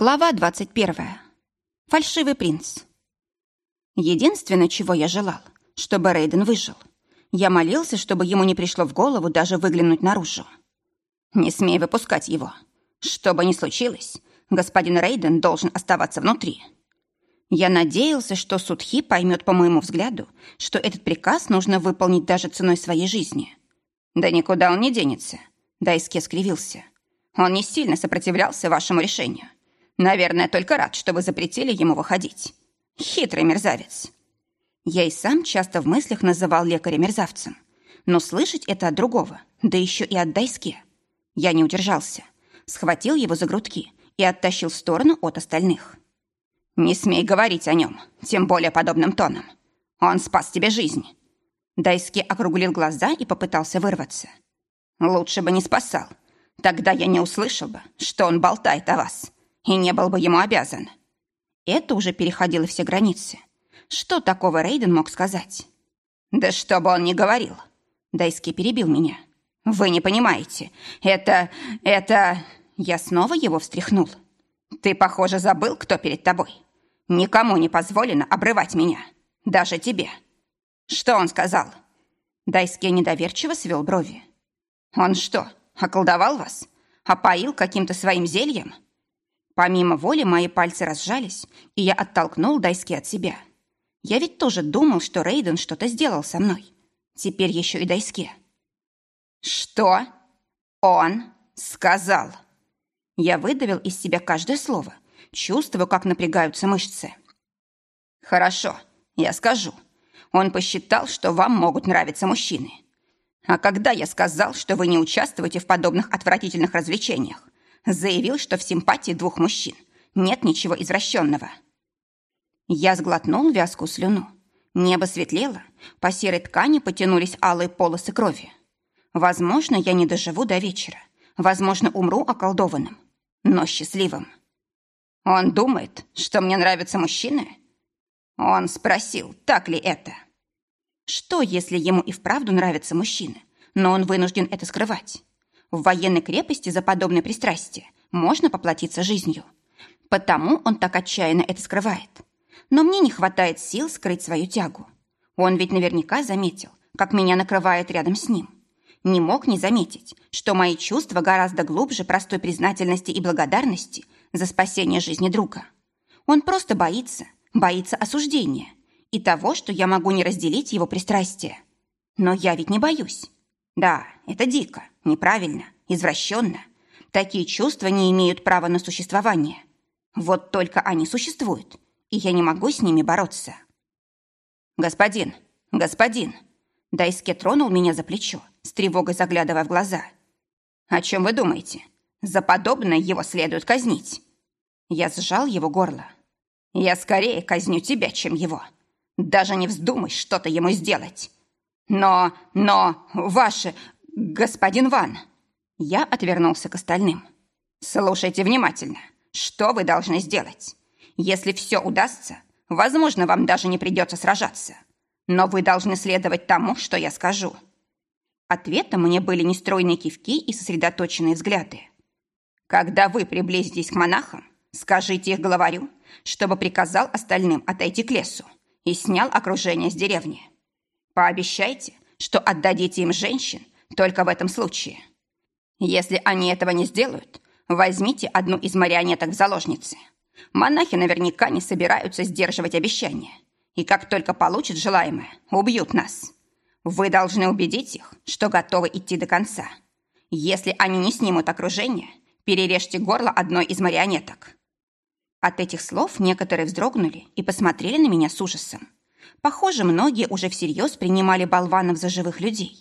Глава 21. Фальшивый принц. Единственное, чего я желал, чтобы Рейден выжил. Я молился, чтобы ему не пришло в голову даже выглянуть наружу. Не смей выпускать его. Что бы ни случилось, господин Рейден должен оставаться внутри. Я надеялся, что Судхи поймет по моему взгляду, что этот приказ нужно выполнить даже ценой своей жизни. Да никуда он не денется. Дайске скривился. Он не сильно сопротивлялся вашему решению. Наверное, только рад, что вы запретили ему выходить. Хитрый мерзавец. Я и сам часто в мыслях называл лекаря мерзавцем. Но слышать это от другого, да еще и от Дайске. Я не удержался. Схватил его за грудки и оттащил в сторону от остальных. «Не смей говорить о нем, тем более подобным тоном. Он спас тебе жизнь». Дайски округлил глаза и попытался вырваться. «Лучше бы не спасал. Тогда я не услышал бы, что он болтает о вас и не был бы ему обязан. Это уже переходило все границы. Что такого Рейден мог сказать? Да что бы он ни говорил. Дайски перебил меня. Вы не понимаете. Это... это... Я снова его встряхнул. Ты, похоже, забыл, кто перед тобой. Никому не позволено обрывать меня. Даже тебе. Что он сказал? Дайски недоверчиво свел брови. Он что, околдовал вас? Опоил каким-то своим зельем? Помимо воли мои пальцы разжались, и я оттолкнул Дайски от себя. Я ведь тоже думал, что Рейден что-то сделал со мной. Теперь еще и Дайске. «Что он сказал?» Я выдавил из себя каждое слово, чувствую, как напрягаются мышцы. «Хорошо, я скажу. Он посчитал, что вам могут нравиться мужчины. А когда я сказал, что вы не участвуете в подобных отвратительных развлечениях, заявил, что в симпатии двух мужчин нет ничего извращенного. Я сглотнул вязкую слюну. Небо светлело, по серой ткани потянулись алые полосы крови. Возможно, я не доживу до вечера. Возможно, умру околдованным, но счастливым. Он думает, что мне нравятся мужчины? Он спросил, так ли это? Что, если ему и вправду нравятся мужчины, но он вынужден это скрывать? В военной крепости за подобное пристрастие можно поплатиться жизнью. Потому он так отчаянно это скрывает. Но мне не хватает сил скрыть свою тягу. Он ведь наверняка заметил, как меня накрывает рядом с ним. Не мог не заметить, что мои чувства гораздо глубже простой признательности и благодарности за спасение жизни друга. Он просто боится, боится осуждения и того, что я могу не разделить его пристрастие. Но я ведь не боюсь. Да, это дико, неправильно, извращенно. Такие чувства не имеют права на существование. Вот только они существуют, и я не могу с ними бороться. «Господин, господин!» Дайске тронул меня за плечо, с тревогой заглядывая в глаза. «О чем вы думаете? За подобное его следует казнить». Я сжал его горло. «Я скорее казню тебя, чем его. Даже не вздумай что-то ему сделать. «Но, но, ваше, господин Ван...» Я отвернулся к остальным. «Слушайте внимательно. Что вы должны сделать? Если все удастся, возможно, вам даже не придется сражаться. Но вы должны следовать тому, что я скажу». Ответом мне были нестройные кивки и сосредоточенные взгляды. «Когда вы приблизитесь к монахам, скажите их главарю, чтобы приказал остальным отойти к лесу и снял окружение с деревни. Пообещайте, что отдадите им женщин только в этом случае. Если они этого не сделают, возьмите одну из марионеток в заложницы. Монахи наверняка не собираются сдерживать обещания. И как только получат желаемое, убьют нас. Вы должны убедить их, что готовы идти до конца. Если они не снимут окружение, перережьте горло одной из марионеток. От этих слов некоторые вздрогнули и посмотрели на меня с ужасом. Похоже, многие уже всерьез принимали болванов за живых людей.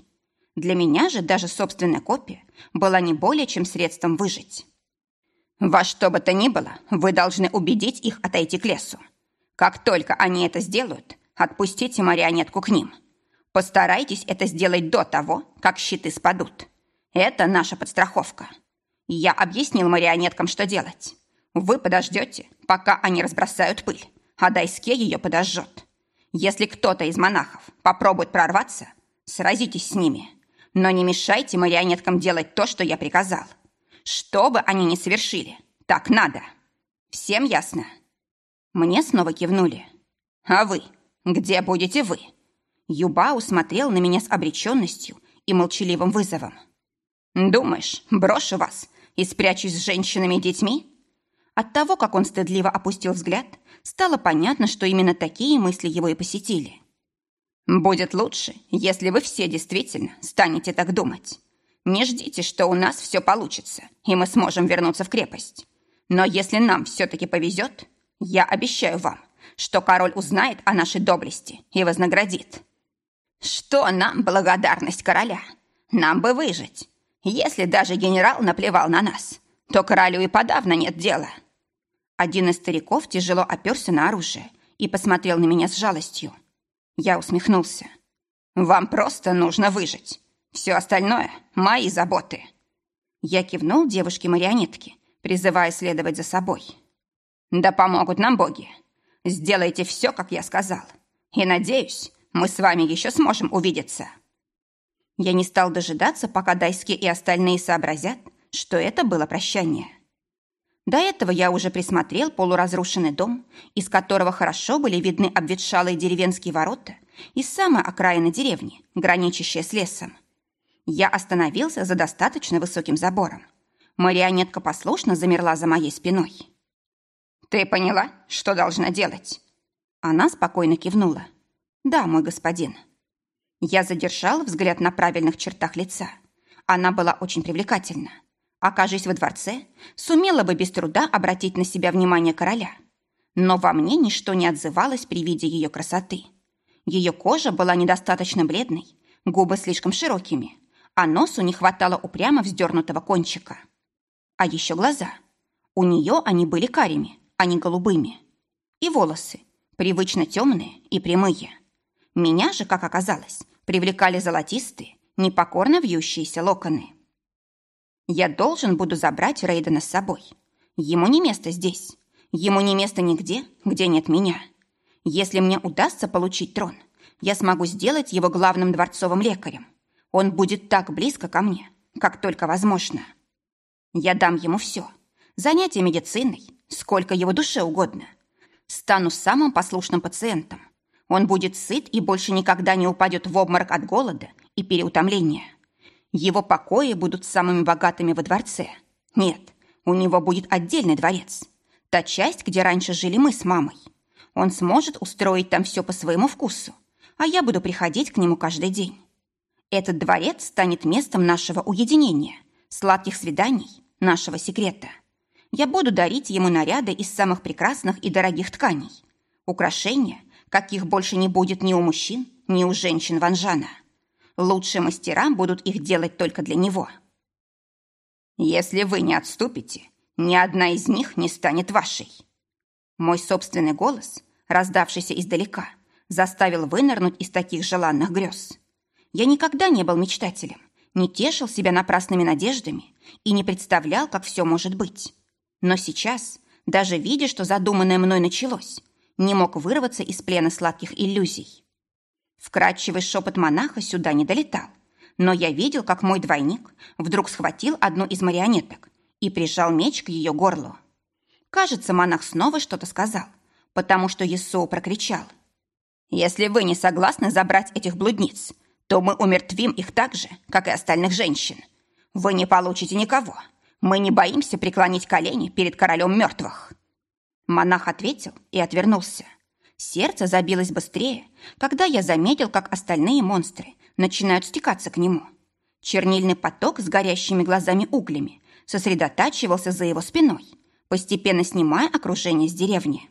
Для меня же даже собственная копия была не более чем средством выжить. Во что бы то ни было, вы должны убедить их отойти к лесу. Как только они это сделают, отпустите марионетку к ним. Постарайтесь это сделать до того, как щиты спадут. Это наша подстраховка. Я объяснил марионеткам, что делать. Вы подождете, пока они разбросают пыль, а Дайске ее подожжет. Если кто-то из монахов попробует прорваться, сразитесь с ними. Но не мешайте марионеткам делать то, что я приказал. Что бы они ни совершили, так надо. Всем ясно?» Мне снова кивнули. «А вы? Где будете вы?» Юбау смотрел на меня с обреченностью и молчаливым вызовом. «Думаешь, брошу вас и спрячусь с женщинами и детьми?» От того, как он стыдливо опустил взгляд, стало понятно, что именно такие мысли его и посетили. «Будет лучше, если вы все действительно станете так думать. Не ждите, что у нас все получится, и мы сможем вернуться в крепость. Но если нам все-таки повезет, я обещаю вам, что король узнает о нашей доблести и вознаградит. Что нам благодарность короля? Нам бы выжить. Если даже генерал наплевал на нас, то королю и подавно нет дела. Один из стариков тяжело оперся на оружие и посмотрел на меня с жалостью. Я усмехнулся. «Вам просто нужно выжить. Все остальное — мои заботы». Я кивнул девушке-марионетке, призывая следовать за собой. «Да помогут нам боги. Сделайте все, как я сказал. И, надеюсь, мы с вами еще сможем увидеться». Я не стал дожидаться, пока Дайски и остальные сообразят, что это было прощание. До этого я уже присмотрел полуразрушенный дом, из которого хорошо были видны обветшалые деревенские ворота и самая окраина деревни, граничащая с лесом. Я остановился за достаточно высоким забором. Марионетка послушно замерла за моей спиной. «Ты поняла, что должна делать?» Она спокойно кивнула. «Да, мой господин». Я задержал взгляд на правильных чертах лица. Она была очень привлекательна. Окажись во дворце, сумела бы без труда обратить на себя внимание короля. Но во мне ничто не отзывалось при виде ее красоты. Ее кожа была недостаточно бледной, губы слишком широкими, а носу не хватало упрямо вздернутого кончика. А еще глаза. У нее они были карими, а не голубыми. И волосы, привычно темные и прямые. Меня же, как оказалось, привлекали золотистые, непокорно вьющиеся локоны. Я должен буду забрать Рейдена с собой. Ему не место здесь. Ему не место нигде, где нет меня. Если мне удастся получить трон, я смогу сделать его главным дворцовым лекарем. Он будет так близко ко мне, как только возможно. Я дам ему все. Занятия медициной, сколько его душе угодно. Стану самым послушным пациентом. Он будет сыт и больше никогда не упадет в обморок от голода и переутомления. Его покои будут самыми богатыми во дворце. Нет, у него будет отдельный дворец. Та часть, где раньше жили мы с мамой. Он сможет устроить там все по своему вкусу, а я буду приходить к нему каждый день. Этот дворец станет местом нашего уединения, сладких свиданий, нашего секрета. Я буду дарить ему наряды из самых прекрасных и дорогих тканей. Украшения, каких больше не будет ни у мужчин, ни у женщин Ванжана. Лучшие мастера будут их делать только для него. Если вы не отступите, ни одна из них не станет вашей. Мой собственный голос, раздавшийся издалека, заставил вынырнуть из таких желанных грез. Я никогда не был мечтателем, не тешил себя напрасными надеждами и не представлял, как все может быть. Но сейчас, даже видя, что задуманное мной началось, не мог вырваться из плена сладких иллюзий. Вкрадчивый шепот монаха сюда не долетал, но я видел, как мой двойник вдруг схватил одну из марионеток и прижал меч к ее горлу. Кажется, монах снова что-то сказал, потому что Есоу прокричал. «Если вы не согласны забрать этих блудниц, то мы умертвим их так же, как и остальных женщин. Вы не получите никого. Мы не боимся преклонить колени перед королем мертвых». Монах ответил и отвернулся. Сердце забилось быстрее, когда я заметил, как остальные монстры начинают стекаться к нему. Чернильный поток с горящими глазами углями сосредотачивался за его спиной, постепенно снимая окружение с деревни.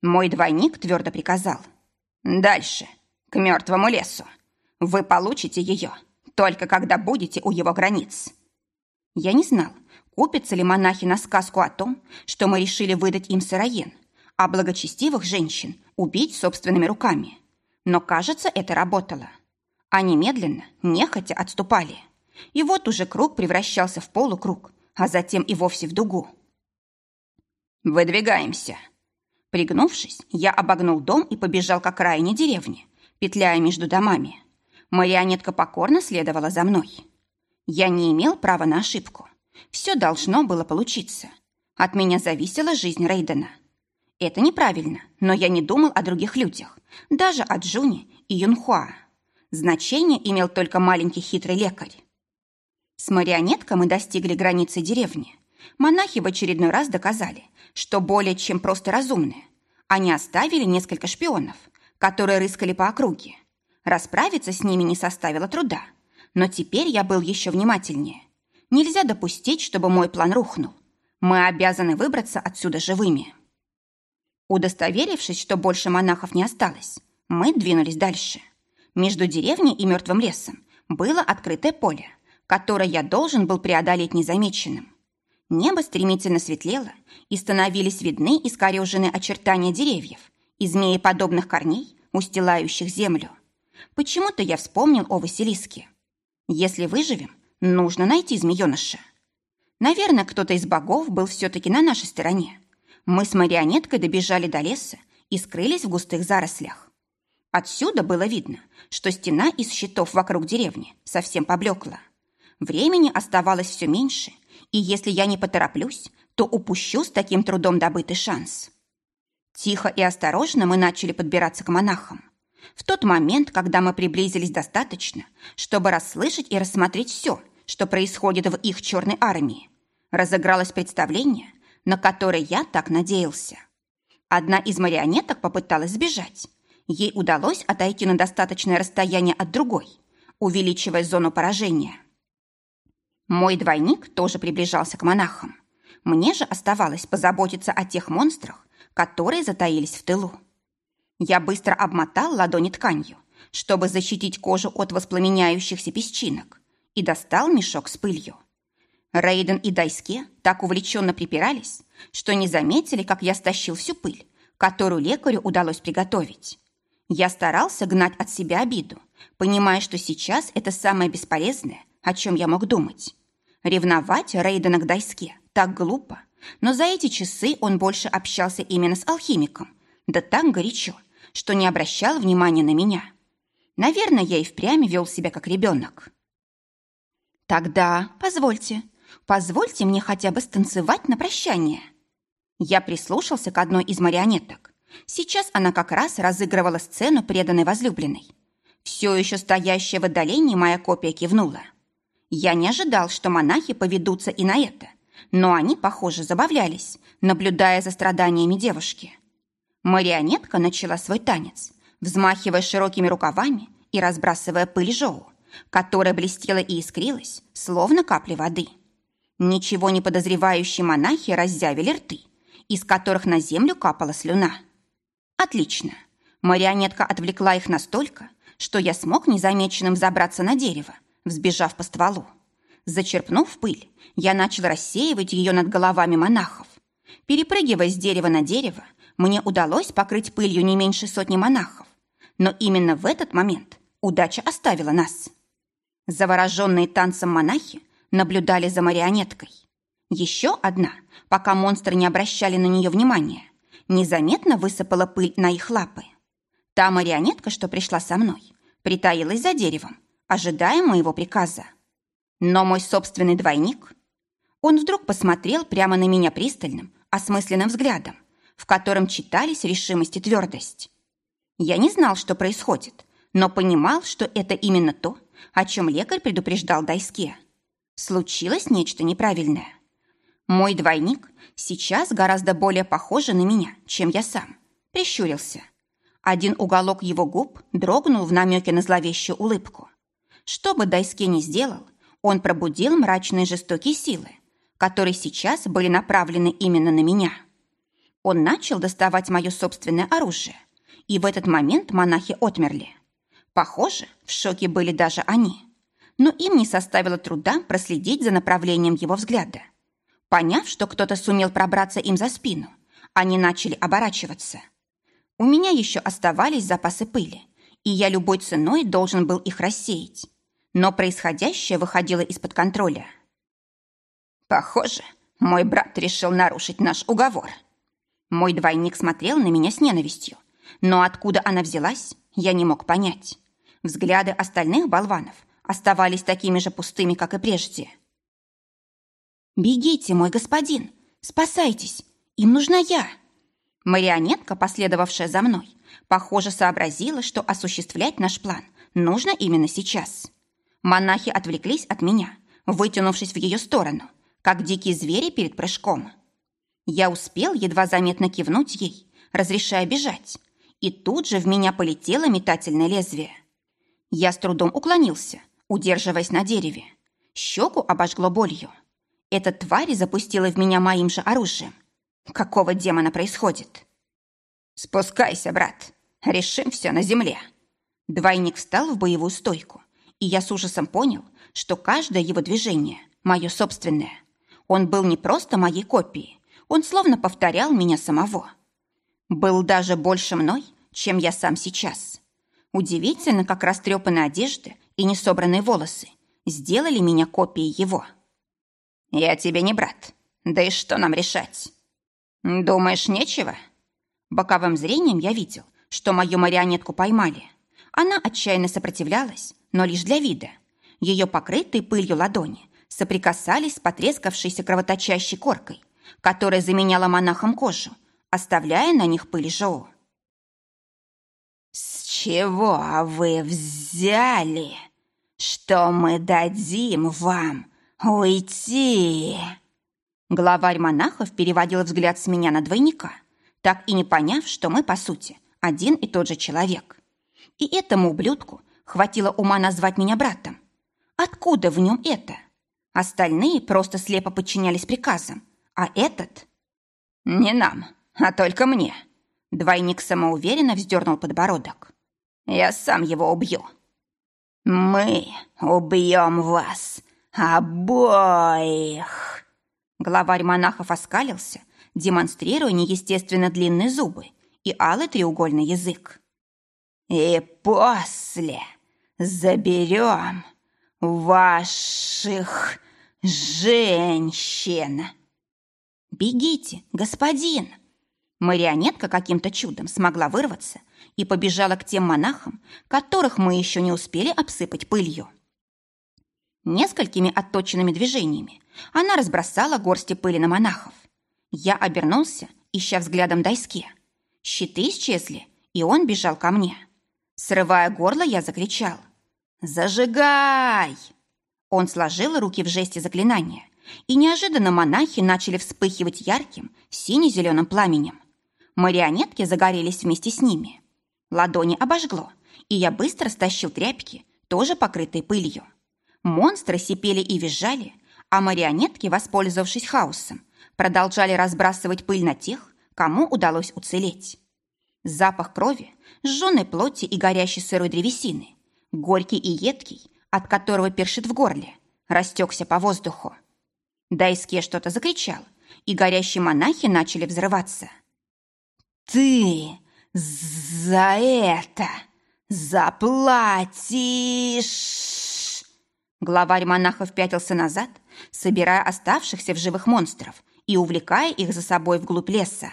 Мой двойник твердо приказал. «Дальше, к мертвому лесу. Вы получите ее, только когда будете у его границ». Я не знал, купятся ли монахи на сказку о том, что мы решили выдать им сыроен, а благочестивых женщин убить собственными руками. Но, кажется, это работало. Они медленно, нехотя отступали. И вот уже круг превращался в полукруг, а затем и вовсе в дугу. «Выдвигаемся!» Пригнувшись, я обогнул дом и побежал к окраине деревни, петляя между домами. Марионетка покорно следовала за мной. Я не имел права на ошибку. Все должно было получиться. От меня зависела жизнь Рейдена. Это неправильно, но я не думал о других людях, даже о Джуне и Юнхуа. Значение имел только маленький хитрый лекарь. С марионеткой мы достигли границы деревни. Монахи в очередной раз доказали, что более чем просто разумные. Они оставили несколько шпионов, которые рыскали по округе. Расправиться с ними не составило труда. Но теперь я был еще внимательнее. Нельзя допустить, чтобы мой план рухнул. Мы обязаны выбраться отсюда живыми. Удостоверившись, что больше монахов не осталось, мы двинулись дальше. Между деревней и мертвым лесом было открытое поле, которое я должен был преодолеть незамеченным. Небо стремительно светлело, и становились видны искореженные очертания деревьев и змееподобных корней, устилающих землю. Почему-то я вспомнил о Василиске. Если выживем, нужно найти змееныша. Наверное, кто-то из богов был все-таки на нашей стороне. Мы с марионеткой добежали до леса и скрылись в густых зарослях. Отсюда было видно, что стена из щитов вокруг деревни совсем поблекла. Времени оставалось все меньше, и если я не потороплюсь, то упущу с таким трудом добытый шанс. Тихо и осторожно мы начали подбираться к монахам. В тот момент, когда мы приблизились достаточно, чтобы расслышать и рассмотреть все, что происходит в их черной армии, разыгралось представление, на которое я так надеялся. Одна из марионеток попыталась сбежать. Ей удалось отойти на достаточное расстояние от другой, увеличивая зону поражения. Мой двойник тоже приближался к монахам. Мне же оставалось позаботиться о тех монстрах, которые затаились в тылу. Я быстро обмотал ладони тканью, чтобы защитить кожу от воспламеняющихся песчинок, и достал мешок с пылью. Рейден и Дайске так увлеченно припирались, что не заметили, как я стащил всю пыль, которую лекарю удалось приготовить. Я старался гнать от себя обиду, понимая, что сейчас это самое бесполезное, о чем я мог думать. Ревновать Рейдена к Дайске так глупо, но за эти часы он больше общался именно с алхимиком, да так горячо, что не обращал внимания на меня. Наверное, я и впрямь вел себя как ребенок. Тогда позвольте, позвольте мне хотя бы станцевать на прощание. Я прислушался к одной из марионеток. Сейчас она как раз разыгрывала сцену преданной возлюбленной. Все еще стоящая в отдалении моя копия кивнула. Я не ожидал, что монахи поведутся и на это, но они, похоже, забавлялись, наблюдая за страданиями девушки. Марионетка начала свой танец, взмахивая широкими рукавами и разбрасывая пыль жоу, которая блестела и искрилась, словно капли воды. Ничего не подозревающие монахи раззявили рты, из которых на землю капала слюна. Отлично. Марионетка отвлекла их настолько, что я смог незамеченным забраться на дерево, взбежав по стволу. Зачерпнув пыль, я начал рассеивать ее над головами монахов. Перепрыгивая с дерева на дерево, мне удалось покрыть пылью не меньше сотни монахов. Но именно в этот момент удача оставила нас. Завороженные танцем монахи наблюдали за марионеткой. Еще одна, пока монстры не обращали на нее внимания, незаметно высыпала пыль на их лапы. Та марионетка, что пришла со мной, притаилась за деревом, ожидая моего приказа. Но мой собственный двойник... Он вдруг посмотрел прямо на меня пристальным, осмысленным взглядом, в котором читались решимость и твердость. Я не знал, что происходит, но понимал, что это именно то, о чем лекарь предупреждал Дайске. Случилось нечто неправильное. Мой двойник сейчас гораздо более похож на меня, чем я сам. Прищурился. Один уголок его губ дрогнул в намеке на зловещую улыбку. Что бы Дайске ни сделал, он пробудил мрачные жестокие силы, которые сейчас были направлены именно на меня. Он начал доставать мое собственное оружие, и в этот момент монахи отмерли. Похоже, в шоке были даже они. Но им не составило труда проследить за направлением его взгляда. Поняв, что кто-то сумел пробраться им за спину, они начали оборачиваться. У меня еще оставались запасы пыли, и я любой ценой должен был их рассеять. Но происходящее выходило из-под контроля. «Похоже, мой брат решил нарушить наш уговор», мой двойник смотрел на меня с ненавистью, но откуда она взялась, я не мог понять. Взгляды остальных болванов оставались такими же пустыми, как и прежде. «Бегите, мой господин! Спасайтесь! Им нужна я!» Марионетка, последовавшая за мной, похоже, сообразила, что осуществлять наш план нужно именно сейчас. Монахи отвлеклись от меня, вытянувшись в ее сторону, как дикие звери перед прыжком. Я успел едва заметно кивнуть ей, разрешая бежать, и тут же в меня полетело метательное лезвие. Я с трудом уклонился, удерживаясь на дереве. Щеку обожгло болью. Эта тварь запустила в меня моим же оружием. Какого демона происходит? «Спускайся, брат. Решим все на земле». Двойник встал в боевую стойку, и я с ужасом понял, что каждое его движение – мое собственное. Он был не просто моей копией, он словно повторял меня самого. Был даже больше мной, чем я сам сейчас. Удивительно, как растрепанные одежды и несобранные волосы сделали меня копией его. «Я тебе не брат. Да и что нам решать?» «Думаешь, нечего?» Боковым зрением я видел, что мою марионетку поймали. Она отчаянно сопротивлялась, но лишь для вида. Ее покрытые пылью ладони соприкасались с потрескавшейся кровоточащей коркой, которая заменяла монахам кожу, оставляя на них пыль жоу. «С чего вы взяли, что мы дадим вам уйти?» Главарь монахов переводил взгляд с меня на двойника, так и не поняв, что мы, по сути, один и тот же человек. И этому ублюдку хватило ума назвать меня братом. Откуда в нем это? Остальные просто слепо подчинялись приказам, а этот... Не нам, а только мне. Двойник самоуверенно вздернул подбородок. Я сам его убью. Мы убьем вас обоих. Главарь монахов оскалился, демонстрируя неестественно длинные зубы и алый треугольный язык. «И после заберем ваших женщин!» «Бегите, господин!» Марионетка каким-то чудом смогла вырваться и побежала к тем монахам, которых мы еще не успели обсыпать пылью. Несколькими отточенными движениями она разбросала горсти пыли на монахов. Я обернулся, ища взглядом Дайске. Щиты исчезли, и он бежал ко мне. Срывая горло, я закричал. «Зажигай!» Он сложил руки в жесте заклинания, и неожиданно монахи начали вспыхивать ярким сине-зеленым пламенем. Марионетки загорелись вместе с ними. Ладони обожгло, и я быстро стащил тряпки, тоже покрытые пылью. Монстры сипели и визжали, а марионетки, воспользовавшись хаосом, продолжали разбрасывать пыль на тех, кому удалось уцелеть. Запах крови, сжженной плоти и горящей сырой древесины, горький и едкий, от которого першит в горле, растекся по воздуху. Дайске что-то закричал, и горящие монахи начали взрываться. «Ты за это заплатишь!» Главарь монахов пятился назад, собирая оставшихся в живых монстров и увлекая их за собой вглубь леса.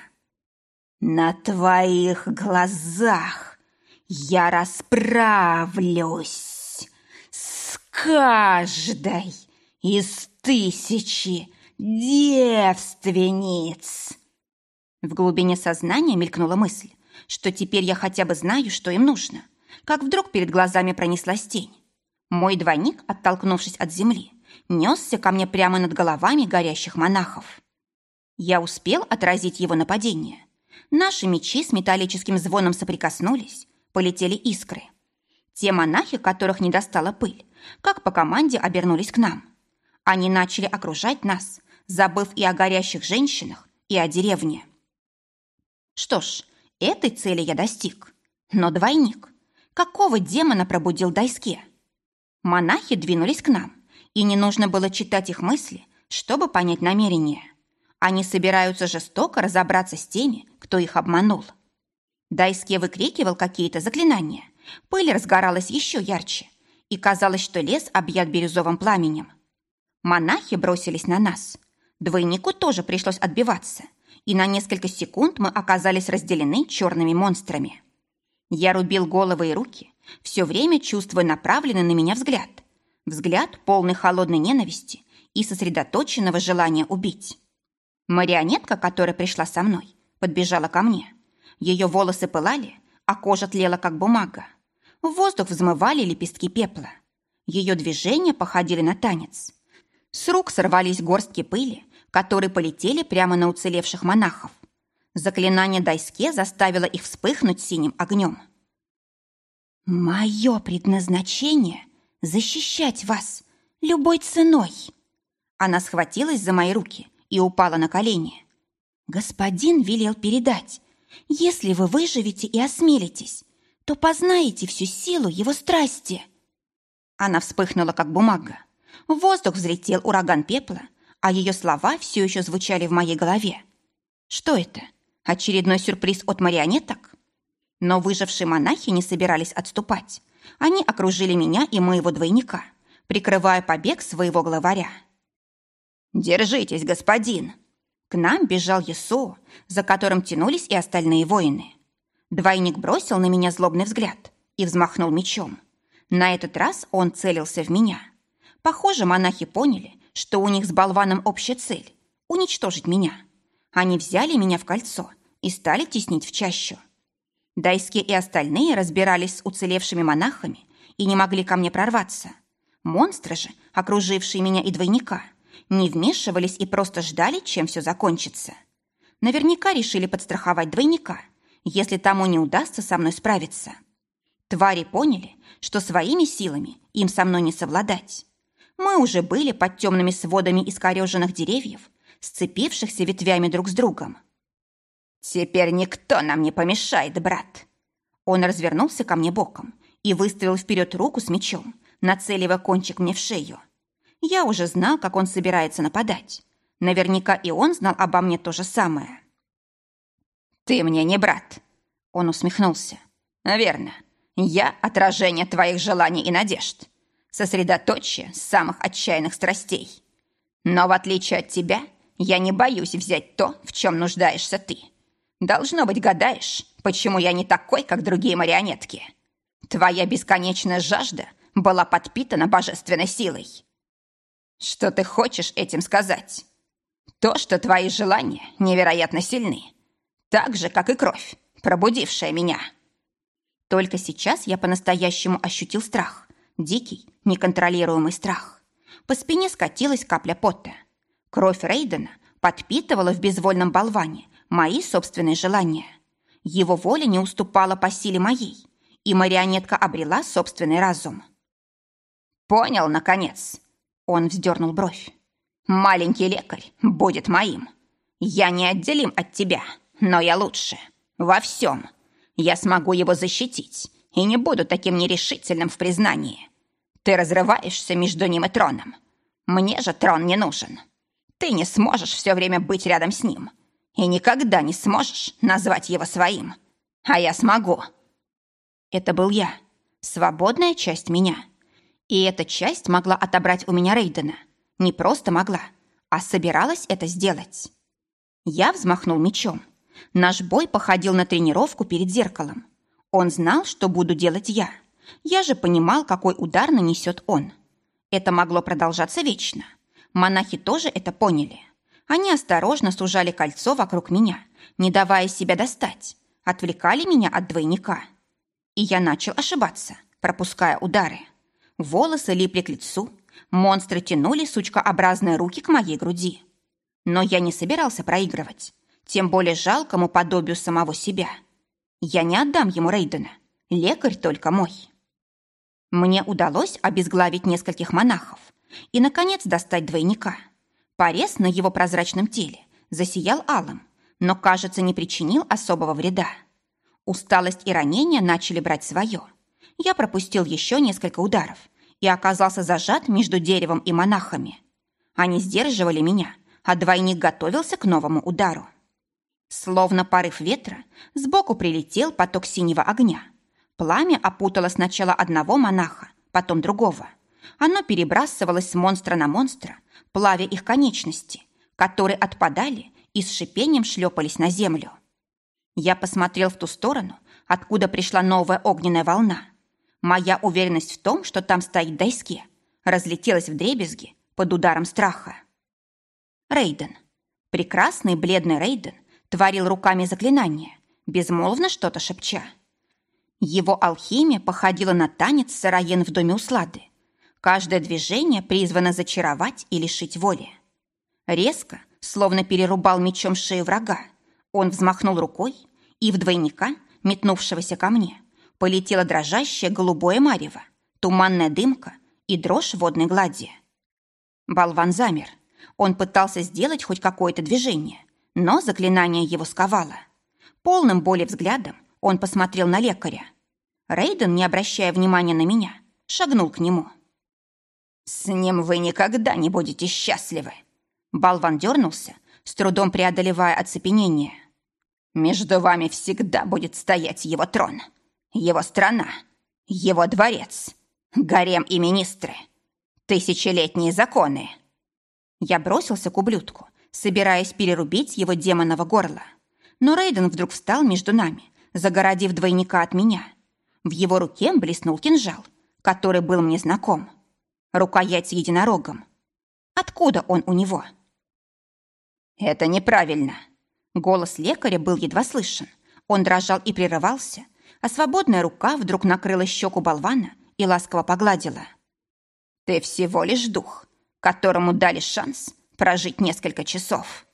«На твоих глазах я расправлюсь с каждой из тысячи девственниц!» В глубине сознания мелькнула мысль, что теперь я хотя бы знаю, что им нужно, как вдруг перед глазами пронеслась тень. Мой двойник, оттолкнувшись от земли, несся ко мне прямо над головами горящих монахов. Я успел отразить его нападение. Наши мечи с металлическим звоном соприкоснулись, полетели искры. Те монахи, которых не достала пыль, как по команде обернулись к нам. Они начали окружать нас, забыв и о горящих женщинах, и о деревне. Что ж, этой цели я достиг. Но двойник. Какого демона пробудил Дайске? Монахи двинулись к нам, и не нужно было читать их мысли, чтобы понять намерение. Они собираются жестоко разобраться с теми, кто их обманул. Дайске выкрикивал какие-то заклинания. Пыль разгоралась еще ярче, и казалось, что лес объят бирюзовым пламенем. Монахи бросились на нас. Двойнику тоже пришлось отбиваться, и на несколько секунд мы оказались разделены черными монстрами. Я рубил головы и руки, все время чувствуя направленный на меня взгляд. Взгляд, полный холодной ненависти и сосредоточенного желания убить. Марионетка, которая пришла со мной, подбежала ко мне. Ее волосы пылали, а кожа тлела, как бумага. В воздух взмывали лепестки пепла. Ее движения походили на танец. С рук сорвались горстки пыли, которые полетели прямо на уцелевших монахов. Заклинание Дайске заставило их вспыхнуть синим огнем. «Мое предназначение — защищать вас любой ценой!» Она схватилась за мои руки и упала на колени. «Господин велел передать, если вы выживете и осмелитесь, то познаете всю силу его страсти». Она вспыхнула, как бумага. В воздух взлетел ураган пепла, а ее слова все еще звучали в моей голове. Что это? Очередной сюрприз от марионеток? Но выжившие монахи не собирались отступать. Они окружили меня и моего двойника, прикрывая побег своего главаря. «Держитесь, господин!» К нам бежал Есо, за которым тянулись и остальные воины. Двойник бросил на меня злобный взгляд и взмахнул мечом. На этот раз он целился в меня. Похоже, монахи поняли, что у них с болваном общая цель – уничтожить меня. Они взяли меня в кольцо и стали теснить в чащу. Дайски и остальные разбирались с уцелевшими монахами и не могли ко мне прорваться. Монстры же, окружившие меня и двойника, не вмешивались и просто ждали, чем все закончится. Наверняка решили подстраховать двойника, если тому не удастся со мной справиться. Твари поняли, что своими силами им со мной не совладать. Мы уже были под темными сводами искореженных деревьев, сцепившихся ветвями друг с другом. «Теперь никто нам не помешает, брат!» Он развернулся ко мне боком и выставил вперед руку с мечом, нацеливая кончик мне в шею. Я уже знал, как он собирается нападать. Наверняка и он знал обо мне то же самое. «Ты мне не брат!» Он усмехнулся. «Верно. Я — отражение твоих желаний и надежд сосредоточие самых отчаянных страстей. Но в отличие от тебя, я не боюсь взять то, в чем нуждаешься ты. Должно быть, гадаешь, почему я не такой, как другие марионетки. Твоя бесконечная жажда была подпитана божественной силой. Что ты хочешь этим сказать? То, что твои желания невероятно сильны. Так же, как и кровь, пробудившая меня. Только сейчас я по-настоящему ощутил страх. Дикий, неконтролируемый страх. По спине скатилась капля пота. Кровь Рейдена подпитывала в безвольном болване мои собственные желания. Его воля не уступала по силе моей, и марионетка обрела собственный разум. «Понял, наконец!» Он вздернул бровь. «Маленький лекарь будет моим. Я не отделим от тебя, но я лучше. Во всем. Я смогу его защитить и не буду таким нерешительным в признании. Ты разрываешься между ним и троном. Мне же трон не нужен. Ты не сможешь все время быть рядом с ним. И никогда не сможешь назвать его своим. А я смогу. Это был я. Свободная часть меня. И эта часть могла отобрать у меня Рейдена. Не просто могла, а собиралась это сделать. Я взмахнул мечом. Наш бой походил на тренировку перед зеркалом. Он знал, что буду делать я — я же понимал, какой удар нанесет он. Это могло продолжаться вечно. Монахи тоже это поняли. Они осторожно сужали кольцо вокруг меня, не давая себя достать, отвлекали меня от двойника. И я начал ошибаться, пропуская удары. Волосы липли к лицу, монстры тянули сучкообразные руки к моей груди. Но я не собирался проигрывать, тем более жалкому подобию самого себя. Я не отдам ему Рейдена, лекарь только мой. Мне удалось обезглавить нескольких монахов и, наконец, достать двойника. Порез на его прозрачном теле засиял алым, но, кажется, не причинил особого вреда. Усталость и ранения начали брать свое. Я пропустил еще несколько ударов и оказался зажат между деревом и монахами. Они сдерживали меня, а двойник готовился к новому удару. Словно порыв ветра, сбоку прилетел поток синего огня – Пламя опутало сначала одного монаха, потом другого. Оно перебрасывалось с монстра на монстра, плавя их конечности, которые отпадали и с шипением шлепались на землю. Я посмотрел в ту сторону, откуда пришла новая огненная волна. Моя уверенность в том, что там стоит Дайске, разлетелась в дребезги под ударом страха. Рейден. Прекрасный бледный Рейден творил руками заклинания, безмолвно что-то шепча. Его алхимия походила на танец сыроен в доме услады. Каждое движение призвано зачаровать и лишить воли. Резко, словно перерубал мечом шею врага, он взмахнул рукой, и в двойника, метнувшегося ко мне, полетела дрожащая голубое марево, туманная дымка и дрожь водной глади. Болван замер. Он пытался сделать хоть какое-то движение, но заклинание его сковало. Полным боли взглядом он посмотрел на лекаря. Рейден, не обращая внимания на меня, шагнул к нему. «С ним вы никогда не будете счастливы!» Болван дернулся, с трудом преодолевая оцепенение. «Между вами всегда будет стоять его трон, его страна, его дворец, гарем и министры, тысячелетние законы». Я бросился к ублюдку, собираясь перерубить его демоново горло. Но Рейден вдруг встал между нами, загородив двойника от меня. В его руке блеснул кинжал, который был мне знаком. Рукоять с единорогом. Откуда он у него? «Это неправильно!» Голос лекаря был едва слышен. Он дрожал и прерывался, а свободная рука вдруг накрыла щеку болвана и ласково погладила. «Ты всего лишь дух, которому дали шанс прожить несколько часов».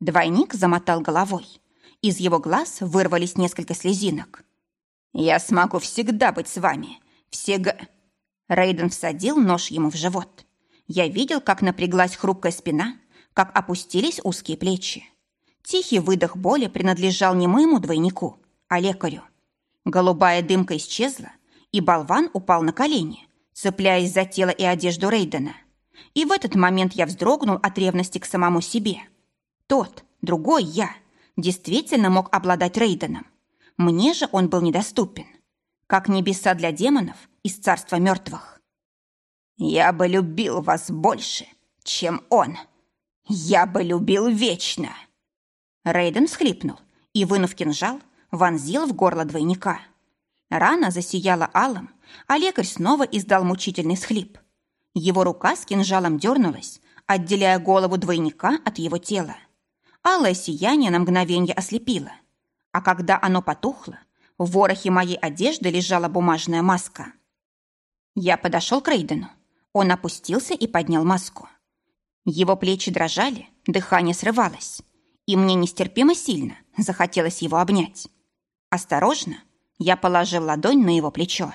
Двойник замотал головой. Из его глаз вырвались несколько слезинок. «Я смогу всегда быть с вами. Всега...» Рейден всадил нож ему в живот. Я видел, как напряглась хрупкая спина, как опустились узкие плечи. Тихий выдох боли принадлежал не моему двойнику, а лекарю. Голубая дымка исчезла, и болван упал на колени, цепляясь за тело и одежду Рейдена. И в этот момент я вздрогнул от ревности к самому себе. Тот, другой я, действительно мог обладать Рейденом. Мне же он был недоступен. Как небеса для демонов из царства мертвых. «Я бы любил вас больше, чем он», «Я бы любил вечно!» Рейден всхлипнул и, вынув кинжал, вонзил в горло двойника. Рана засияла алым, а лекарь снова издал мучительный схлип. Его рука с кинжалом дернулась, отделяя голову двойника от его тела. Алое сияние на мгновенье ослепило. А когда оно потухло, в ворохе моей одежды лежала бумажная маска. Я подошел к Рейдену. Он опустился и поднял маску. Его плечи дрожали, дыхание срывалось, и мне нестерпимо сильно захотелось его обнять. Осторожно, я положил ладонь на его плечо.